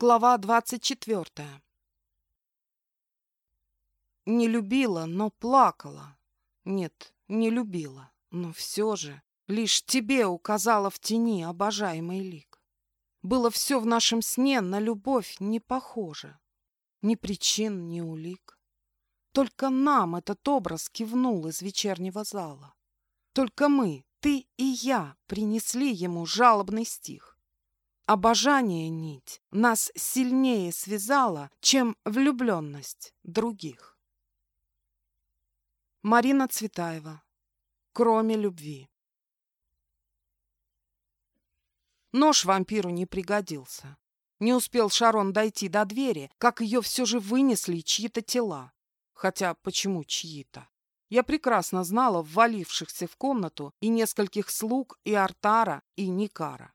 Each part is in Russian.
Глава двадцать четвертая. Не любила, но плакала. Нет, не любила, но все же лишь тебе указала в тени обожаемый лик. Было все в нашем сне на любовь не похоже. Ни причин, ни улик. Только нам этот образ кивнул из вечернего зала. Только мы, ты и я, принесли ему жалобный стих. Обожание нить нас сильнее связала, чем влюбленность других. Марина Цветаева. Кроме любви. Нож вампиру не пригодился. Не успел Шарон дойти до двери, как ее все же вынесли чьи-то тела. Хотя почему чьи-то? Я прекрасно знала ввалившихся в комнату и нескольких слуг, и Артара, и Никара.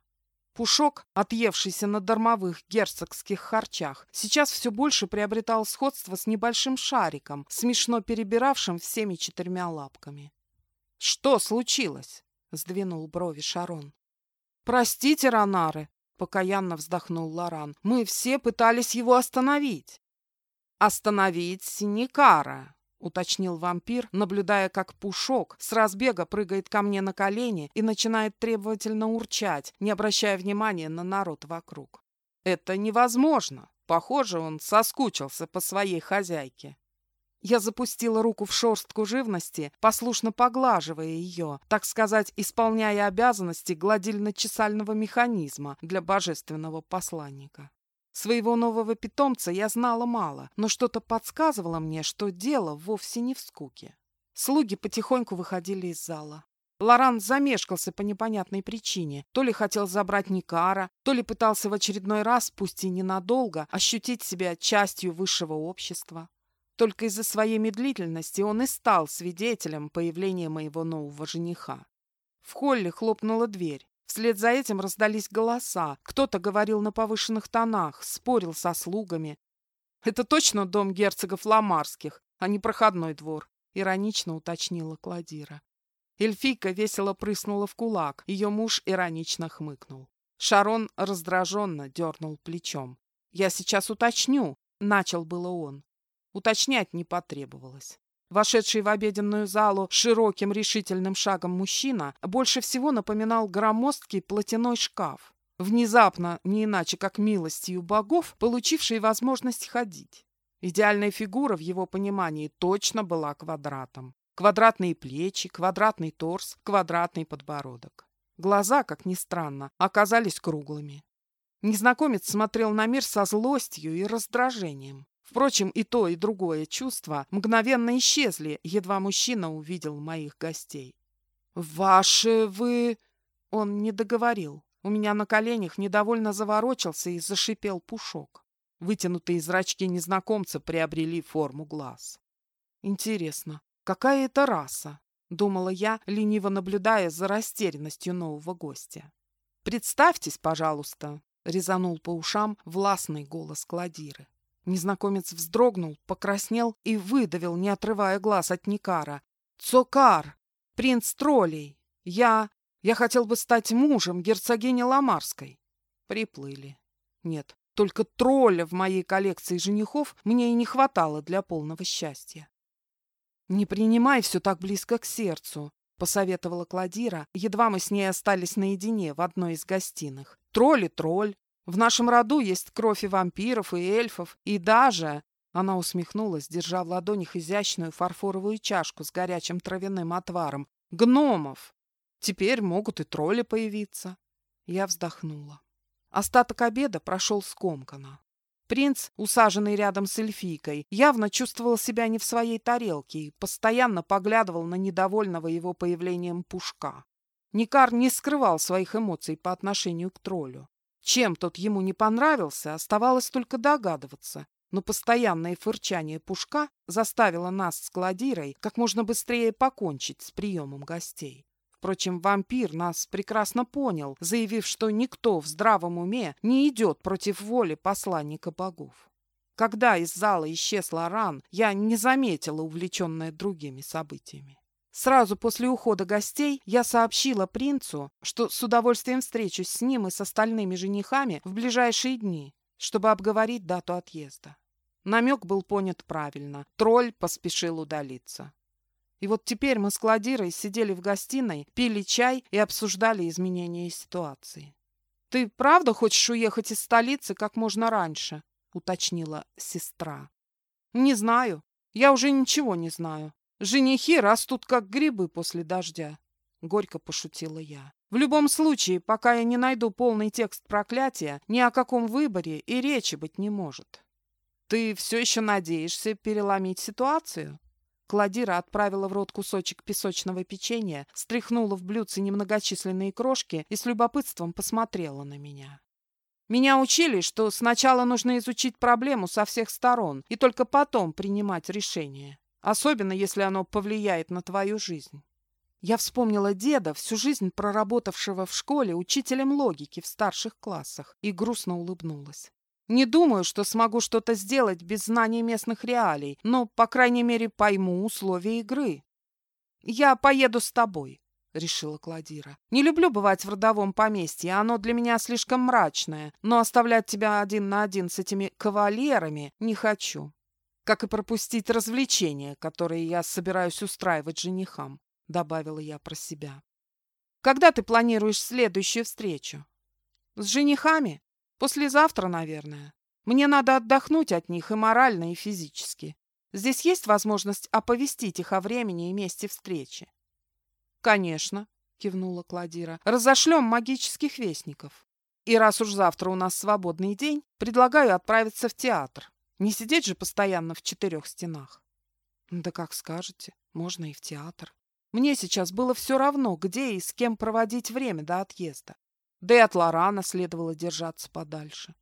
Пушок, отъевшийся на дармовых герцогских харчах, сейчас все больше приобретал сходство с небольшим шариком, смешно перебиравшим всеми четырьмя лапками. «Что случилось?» — сдвинул брови Шарон. «Простите, Ронары!» — покаянно вздохнул Лоран. «Мы все пытались его остановить». «Остановить Синикара!» Уточнил вампир, наблюдая, как Пушок с разбега прыгает ко мне на колени и начинает требовательно урчать, не обращая внимания на народ вокруг. «Это невозможно. Похоже, он соскучился по своей хозяйке». Я запустила руку в шорстку живности, послушно поглаживая ее, так сказать, исполняя обязанности гладильно-чесального механизма для божественного посланника. Своего нового питомца я знала мало, но что-то подсказывало мне, что дело вовсе не в скуке. Слуги потихоньку выходили из зала. Лоран замешкался по непонятной причине. То ли хотел забрать Никара, то ли пытался в очередной раз, пусть и ненадолго, ощутить себя частью высшего общества. Только из-за своей медлительности он и стал свидетелем появления моего нового жениха. В холле хлопнула дверь. Вслед за этим раздались голоса. Кто-то говорил на повышенных тонах, спорил со слугами. «Это точно дом герцогов Ламарских, а не проходной двор», — иронично уточнила Кладира. Эльфийка весело прыснула в кулак, ее муж иронично хмыкнул. Шарон раздраженно дернул плечом. «Я сейчас уточню», — начал было он. Уточнять не потребовалось. Вошедший в обеденную залу широким решительным шагом мужчина больше всего напоминал громоздкий платяной шкаф, внезапно, не иначе как милостью богов, получивший возможность ходить. Идеальная фигура в его понимании точно была квадратом. Квадратные плечи, квадратный торс, квадратный подбородок. Глаза, как ни странно, оказались круглыми. Незнакомец смотрел на мир со злостью и раздражением. Впрочем, и то, и другое чувство мгновенно исчезли, едва мужчина увидел моих гостей. «Ваши вы...» Он не договорил. У меня на коленях недовольно заворочился и зашипел пушок. Вытянутые зрачки незнакомца приобрели форму глаз. «Интересно, какая это раса?» — думала я, лениво наблюдая за растерянностью нового гостя. «Представьтесь, пожалуйста», — резанул по ушам властный голос Кладиры. Незнакомец вздрогнул, покраснел и выдавил, не отрывая глаз от Никара. «Цокар! Принц троллей! Я... Я хотел бы стать мужем герцогини Ламарской!» Приплыли. Нет, только тролля в моей коллекции женихов мне и не хватало для полного счастья. «Не принимай все так близко к сердцу», — посоветовала Кладира, едва мы с ней остались наедине в одной из гостиных. «Тролль и тролль, в нашем роду есть кровь и вампиров, и эльфов, и даже...» Она усмехнулась, держа в ладонях изящную фарфоровую чашку с горячим травяным отваром. «Гномов! Теперь могут и тролли появиться». Я вздохнула. Остаток обеда прошел скомканно. Принц, усаженный рядом с эльфийкой, явно чувствовал себя не в своей тарелке и постоянно поглядывал на недовольного его появлением пушка. Никар не скрывал своих эмоций по отношению к троллю. Чем тот ему не понравился, оставалось только догадываться. Но постоянное фырчание пушка заставило нас с Кладирой как можно быстрее покончить с приемом гостей. Впрочем, вампир нас прекрасно понял, заявив, что никто в здравом уме не идет против воли посланника богов. Когда из зала исчез Лоран, я не заметила, увлеченная другими событиями. Сразу после ухода гостей я сообщила принцу, что с удовольствием встречусь с ним и с остальными женихами в ближайшие дни. чтобы обговорить дату отъезда. Намек был понят правильно. Тролль поспешил удалиться. И вот теперь мы с Кладирой сидели в гостиной, пили чай и обсуждали изменения ситуации. «Ты правда хочешь уехать из столицы как можно раньше?» — уточнила сестра. «Не знаю. Я уже ничего не знаю. Женихи растут как грибы после дождя», — горько пошутила я. «В любом случае, пока я не найду полный текст проклятия, ни о каком выборе и речи быть не может». «Ты все еще надеешься переломить ситуацию?» Кладира отправила в рот кусочек песочного печенья, стряхнула в блюдце немногочисленные крошки и с любопытством посмотрела на меня. Меня учили, что сначала нужно изучить проблему со всех сторон и только потом принимать решение, особенно если оно повлияет на твою жизнь. Я вспомнила деда, всю жизнь проработавшего в школе учителем логики в старших классах, и грустно улыбнулась. Не думаю, что смогу что-то сделать без знания местных реалий, но, по крайней мере, пойму условия игры. Я поеду с тобой, — решила Кладира. «Не люблю бывать в родовом поместье, оно для меня слишком мрачное, но оставлять тебя один на один с этими кавалерами не хочу. Как и пропустить развлечения, которые я собираюсь устраивать женихам», — добавила я про себя. «Когда ты планируешь следующую встречу?» «С женихами?» Послезавтра, наверное. Мне надо отдохнуть от них и морально, и физически. Здесь есть возможность оповестить их о времени и месте встречи? Конечно, кивнула Кладира. Разошлем магических вестников. И раз уж завтра у нас свободный день, предлагаю отправиться в театр. Не сидеть же постоянно в четырех стенах. Да как скажете, можно и в театр. Мне сейчас было все равно, где и с кем проводить время до отъезда. Да и от Лорана следовало держаться подальше.